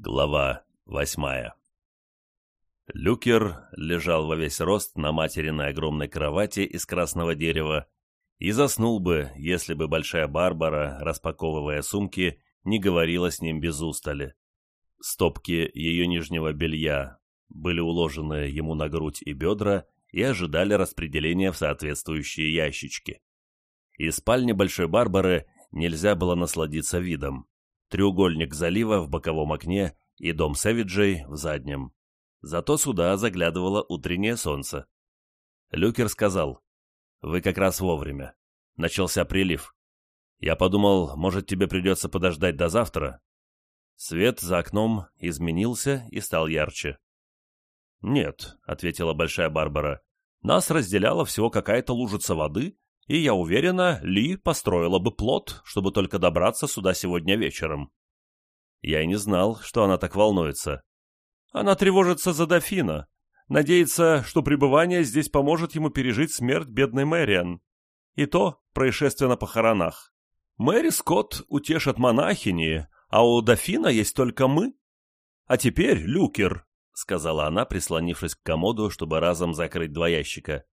Глава восьмая Люкер лежал во весь рост на материной огромной кровати из красного дерева и заснул бы, если бы Большая Барбара, распаковывая сумки, не говорила с ним без устали. Стопки ее нижнего белья были уложены ему на грудь и бедра и ожидали распределения в соответствующие ящички. Из спальни Большой Барбары нельзя было насладиться видом. Треугольник залива в боковом окне и дом Сэвиджей в заднем. Зато сюда заглядывало утреннее солнце. Люкер сказал, «Вы как раз вовремя. Начался прилив. Я подумал, может, тебе придется подождать до завтра?» Свет за окном изменился и стал ярче. «Нет», — ответила Большая Барбара, — «нас разделяла всего какая-то лужица воды, и я уверена, Ли построила бы плот, чтобы только добраться сюда сегодня вечером». Я и не знал, что она так волнуется. Она тревожится за дофина, надеется, что пребывание здесь поможет ему пережить смерть бедной Мэриан. И то происшествие на похоронах. Мэри Скотт утешит монахини, а у дофина есть только мы. А теперь, Люкер, — сказала она, прислонившись к комоду, чтобы разом закрыть два ящика.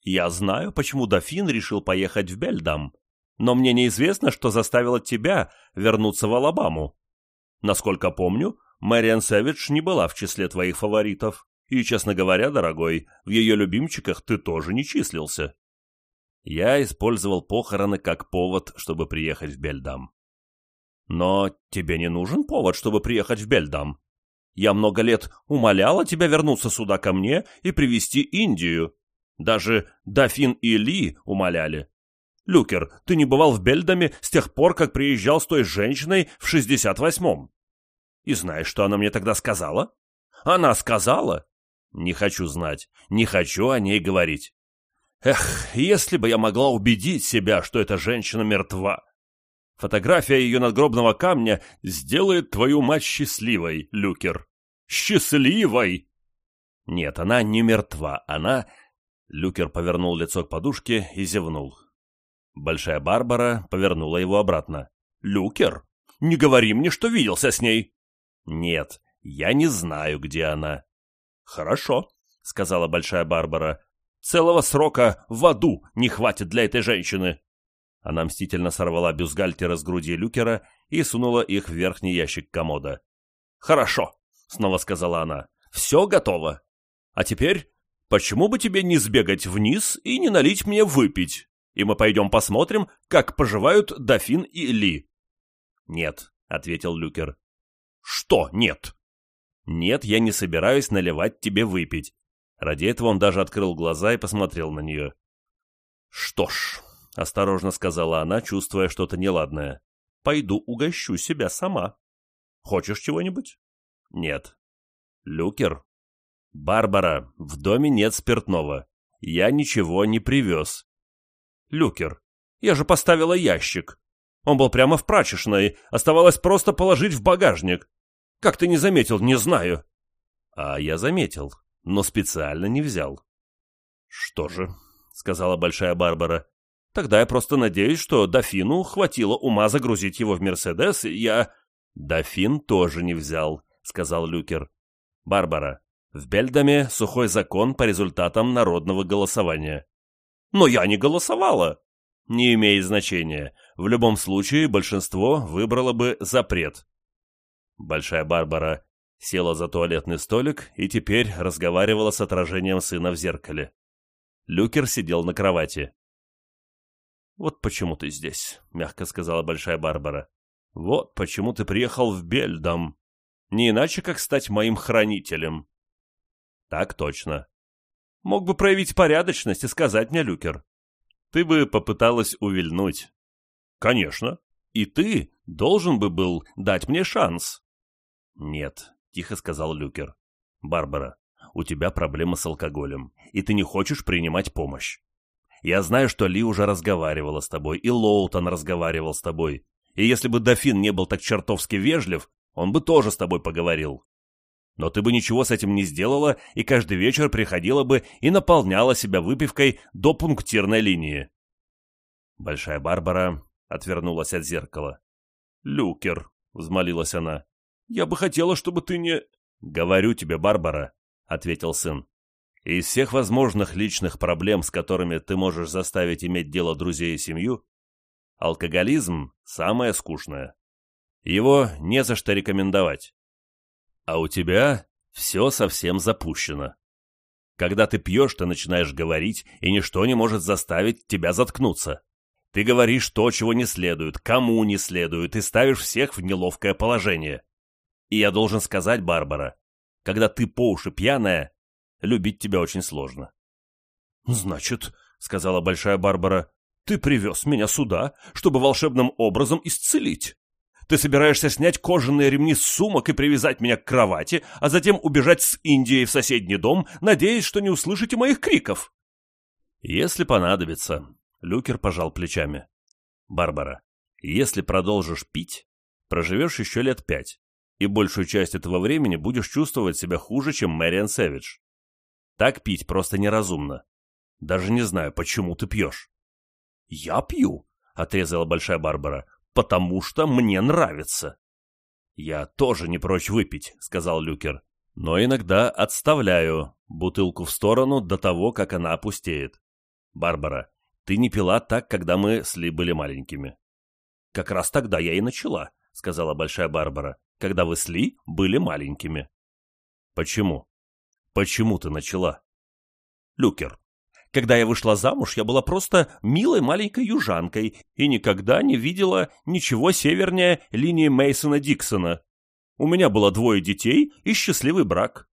«Я знаю, почему дофин решил поехать в Бельдам, но мне неизвестно, что заставило тебя вернуться в Алабаму. Насколько помню, Мэриан Сэвидж не была в числе твоих фаворитов, и, честно говоря, дорогой, в ее любимчиках ты тоже не числился». Я использовал похороны как повод, чтобы приехать в Бельдам. «Но тебе не нужен повод, чтобы приехать в Бельдам», я много лет умоляла тебя вернуться сюда ко мне и привести Индию. Даже Дофин и Ли умоляли. Люкер, ты не бывал в Бельдаме с тех пор, как приезжал с той женщиной в 68-м. И знаешь, что она мне тогда сказала? Она сказала? Не хочу знать, не хочу о ней говорить. Эх, если бы я могла убедить себя, что эта женщина мертва. Фотография ее надгробного камня сделает твою мать счастливой, Люкер. Счастливой! Нет, она не мертва, она... Люкер повернул лицо к подушке и зевнул. Большая Барбара повернула его обратно. «Люкер, не говори мне, что виделся с ней!» «Нет, я не знаю, где она». «Хорошо», — сказала Большая Барбара. «Целого срока в аду не хватит для этой женщины». Она мстительно сорвала бюстгальтера с груди Люкера и сунула их в верхний ящик комода. «Хорошо», — снова сказала она. «Все готово. А теперь, почему бы тебе не сбегать вниз и не налить мне выпить? И мы пойдем посмотрим, как поживают дофин и Ли». «Нет», — ответил Люкер. «Что нет?» «Нет, я не собираюсь наливать тебе выпить». Ради этого он даже открыл глаза и посмотрел на нее. «Что ж», — осторожно сказала она, чувствуя что-то неладное. «Пойду угощу себя сама. Хочешь чего-нибудь?» «Нет». «Люкер?» «Барбара, в доме нет спиртного. Я ничего не привез». «Люкер, я же поставила ящик. Он был прямо в прачечной, оставалось просто положить в багажник. Как ты не заметил, не знаю». «А я заметил, но специально не взял». «Что же?» — сказала Большая Барбара. Тогда я просто надеюсь, что дофину хватило ума загрузить его в Мерседес, и я... Дофин тоже не взял, сказал Люкер. Барбара, в Бельдаме сухой закон по результатам народного голосования. Но я не голосовала. Не имеет значения. В любом случае большинство выбрало бы запрет. Большая Барбара села за туалетный столик и теперь разговаривала с отражением сына в зеркале. Люкер сидел на кровати. «Вот почему ты здесь», — мягко сказала Большая Барбара. «Вот почему ты приехал в Бельдам. Не иначе, как стать моим хранителем». «Так точно. Мог бы проявить порядочность и сказать мне, Люкер. Ты бы попыталась увильнуть». «Конечно. И ты должен бы был дать мне шанс». «Нет», — тихо сказал Люкер. «Барбара, у тебя проблема с алкоголем, и ты не хочешь принимать помощь. Я знаю, что Ли уже разговаривала с тобой, и Лоутон разговаривал с тобой. И если бы дофин не был так чертовски вежлив, он бы тоже с тобой поговорил. Но ты бы ничего с этим не сделала, и каждый вечер приходила бы и наполняла себя выпивкой до пунктирной линии. Большая Барбара отвернулась от зеркала. «Люкер», — взмолилась она, Я бы хотела, чтобы ты не...» «Говорю тебе, Барбара», — ответил сын. «Из всех возможных личных проблем, с которыми ты можешь заставить иметь дело друзей и семью, алкоголизм — самое скучное. Его не за что рекомендовать. А у тебя все совсем запущено. Когда ты пьешь, ты начинаешь говорить, и ничто не может заставить тебя заткнуться. Ты говоришь то, чего не следует, кому не следует, и ставишь всех в неловкое положение. И я должен сказать, Барбара, когда ты по уши пьяная, любить тебя очень сложно. «Значит, — сказала Большая Барбара, — ты привез меня сюда, чтобы волшебным образом исцелить. Ты собираешься снять кожаные ремни с сумок и привязать меня к кровати, а затем убежать с Индией в соседний дом, надеясь, что не услышите моих криков?» «Если понадобится», — Люкер пожал плечами. «Барбара, если продолжишь пить, проживешь еще лет пять и большую часть этого времени будешь чувствовать себя хуже, чем Мэриан Сэвидж. Так пить просто неразумно. Даже не знаю, почему ты пьешь. «Я пью», — отрезала Большая Барбара, — «потому что мне нравится». «Я тоже не прочь выпить», — сказал Люкер, — «но иногда отставляю бутылку в сторону до того, как она опустеет. Барбара, ты не пила так, когда мы с Ли были маленькими». «Как раз тогда я и начала», — сказала Большая Барбара когда вы с Ли были маленькими. Почему? Почему ты начала? Люкер, когда я вышла замуж, я была просто милой маленькой южанкой и никогда не видела ничего севернее линии Мейсона Диксона. У меня было двое детей и счастливый брак.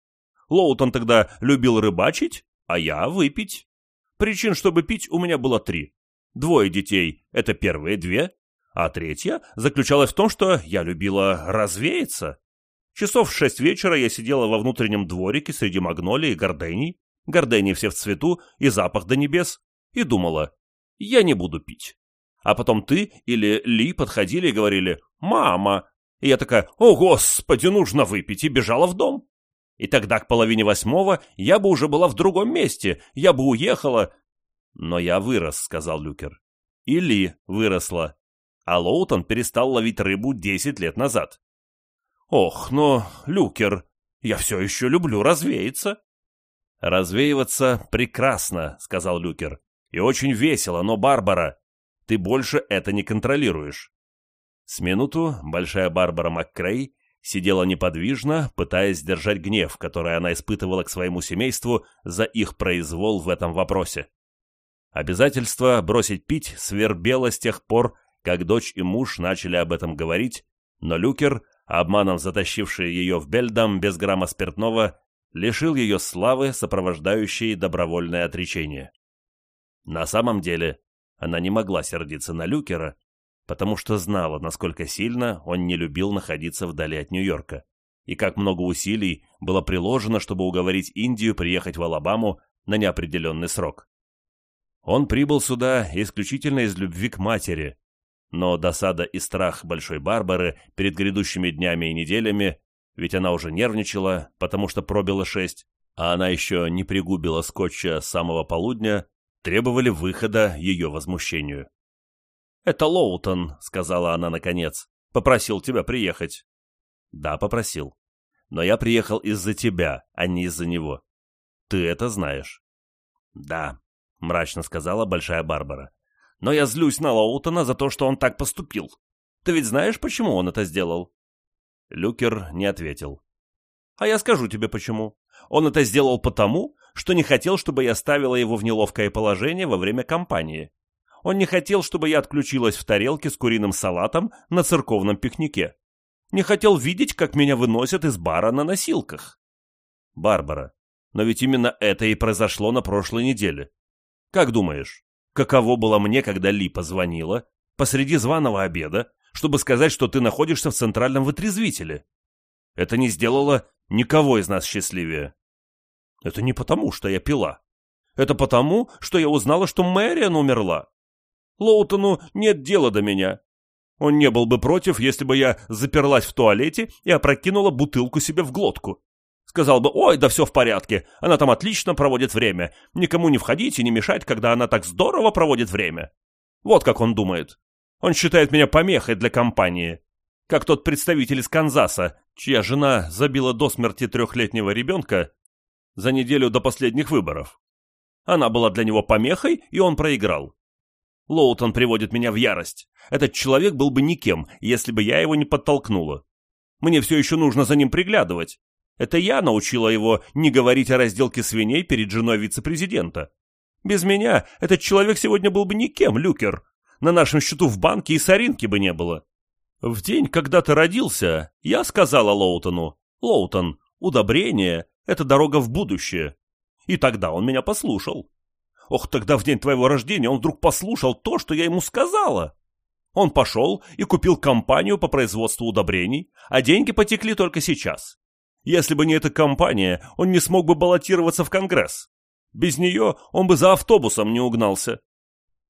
Лоутон тогда любил рыбачить, а я выпить. Причин, чтобы пить, у меня было три. Двое детей — это первые две, а третья заключалась в том, что я любила развеяться. Часов в шесть вечера я сидела во внутреннем дворике среди магнолий и гордений, гордений все в цвету и запах до небес, и думала, я не буду пить. А потом ты или Ли подходили и говорили «Мама!» И я такая «О, Господи, нужно выпить!» и бежала в дом. И тогда к половине восьмого я бы уже была в другом месте, я бы уехала. Но я вырос, сказал Люкер. И Ли выросла а Лоутон перестал ловить рыбу 10 лет назад. «Ох, но, Люкер, я все еще люблю развеяться». «Развеиваться прекрасно», — сказал Люкер. «И очень весело, но, Барбара, ты больше это не контролируешь». С минуту большая Барбара МакКрей сидела неподвижно, пытаясь сдержать гнев, который она испытывала к своему семейству за их произвол в этом вопросе. Обязательство бросить пить свербело с тех пор, как дочь и муж начали об этом говорить, но Люкер, обманом затащивший ее в Бельдам без грамма спиртного, лишил ее славы, сопровождающей добровольное отречение. На самом деле, она не могла сердиться на Люкера, потому что знала, насколько сильно он не любил находиться вдали от Нью-Йорка, и как много усилий было приложено, чтобы уговорить Индию приехать в Алабаму на неопределенный срок. Он прибыл сюда исключительно из любви к матери, но досада и страх Большой Барбары перед грядущими днями и неделями, ведь она уже нервничала, потому что пробила шесть, а она еще не пригубила скотча с самого полудня, требовали выхода ее возмущению. «Это Лоутон», — сказала она наконец, — «попросил тебя приехать». «Да, попросил. Но я приехал из-за тебя, а не из-за него. Ты это знаешь». «Да», — мрачно сказала Большая Барбара но я злюсь на Лоутона за то, что он так поступил. Ты ведь знаешь, почему он это сделал?» Люкер не ответил. «А я скажу тебе почему. Он это сделал потому, что не хотел, чтобы я ставила его в неловкое положение во время кампании. Он не хотел, чтобы я отключилась в тарелке с куриным салатом на церковном пикнике. Не хотел видеть, как меня выносят из бара на носилках. Барбара, но ведь именно это и произошло на прошлой неделе. Как думаешь, Каково было мне, когда Ли позвонила посреди званого обеда, чтобы сказать, что ты находишься в центральном вытрезвителе? Это не сделало никого из нас счастливее. Это не потому, что я пила. Это потому, что я узнала, что Мэриан умерла. Лоутону нет дела до меня. Он не был бы против, если бы я заперлась в туалете и опрокинула бутылку себе в глотку. Сказал бы, ой, да все в порядке, она там отлично проводит время, никому не входить и не мешать, когда она так здорово проводит время. Вот как он думает. Он считает меня помехой для компании. как тот представитель из Канзаса, чья жена забила до смерти трехлетнего ребенка за неделю до последних выборов. Она была для него помехой, и он проиграл. Лоутон приводит меня в ярость. Этот человек был бы никем, если бы я его не подтолкнула. Мне все еще нужно за ним приглядывать. Это я научила его не говорить о разделке свиней перед женой вице-президента. Без меня этот человек сегодня был бы никем, Люкер. На нашем счету в банке и соринки бы не было. В день, когда ты родился, я сказала Лоутону, «Лоутон, удобрение — это дорога в будущее». И тогда он меня послушал. Ох, тогда в день твоего рождения он вдруг послушал то, что я ему сказала. Он пошел и купил компанию по производству удобрений, а деньги потекли только сейчас. Если бы не эта компания, он не смог бы баллотироваться в Конгресс. Без нее он бы за автобусом не угнался.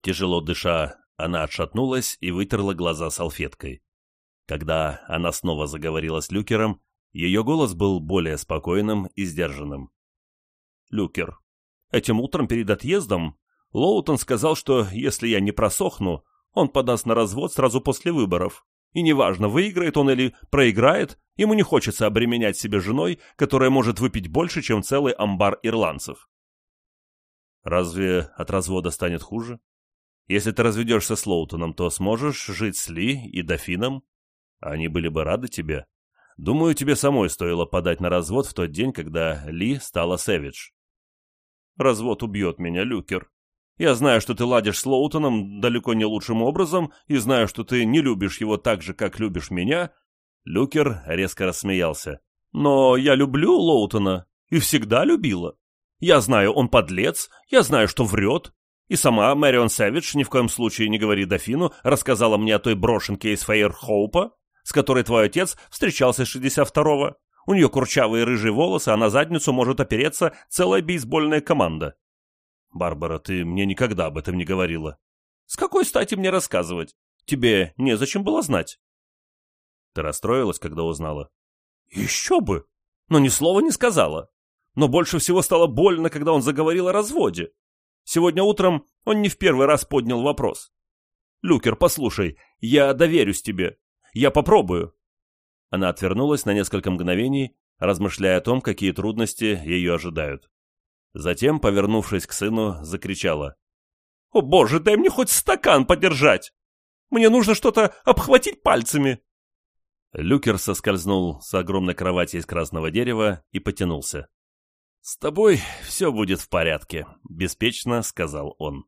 Тяжело дыша, она отшатнулась и вытерла глаза салфеткой. Когда она снова заговорила с Люкером, ее голос был более спокойным и сдержанным. «Люкер, этим утром перед отъездом Лоутон сказал, что если я не просохну, он подаст на развод сразу после выборов. И неважно, выиграет он или проиграет, ему не хочется обременять себя женой, которая может выпить больше, чем целый амбар ирландцев. Разве от развода станет хуже? Если ты разведешься с Лоутоном, то сможешь жить с Ли и дофином? Они были бы рады тебе. Думаю, тебе самой стоило подать на развод в тот день, когда Ли стала Сэвидж. Развод убьет меня, Люкер. Я знаю, что ты ладишь с Лоутоном далеко не лучшим образом, и знаю, что ты не любишь его так же, как любишь меня. Люкер резко рассмеялся. Но я люблю Лоутона и всегда любила. Я знаю, он подлец, я знаю, что врет. И сама Мэрион Сэвидж ни в коем случае не говори дофину, рассказала мне о той брошенке из Фейерхоупа, с которой твой отец встречался с 62-го. У нее курчавые рыжие волосы, а на задницу может опереться целая бейсбольная команда. Барбара, ты мне никогда об этом не говорила. С какой стати мне рассказывать? Тебе незачем было знать. Ты расстроилась, когда узнала? Еще бы! Но ни слова не сказала. Но больше всего стало больно, когда он заговорил о разводе. Сегодня утром он не в первый раз поднял вопрос. «Люкер, послушай, я доверюсь тебе. Я попробую». Она отвернулась на несколько мгновений, размышляя о том, какие трудности ее ожидают. Затем, повернувшись к сыну, закричала. «О боже, дай мне хоть стакан подержать! Мне нужно что-то обхватить пальцами!» Люкер соскользнул с огромной кровати из красного дерева и потянулся. «С тобой все будет в порядке», — беспечно сказал он.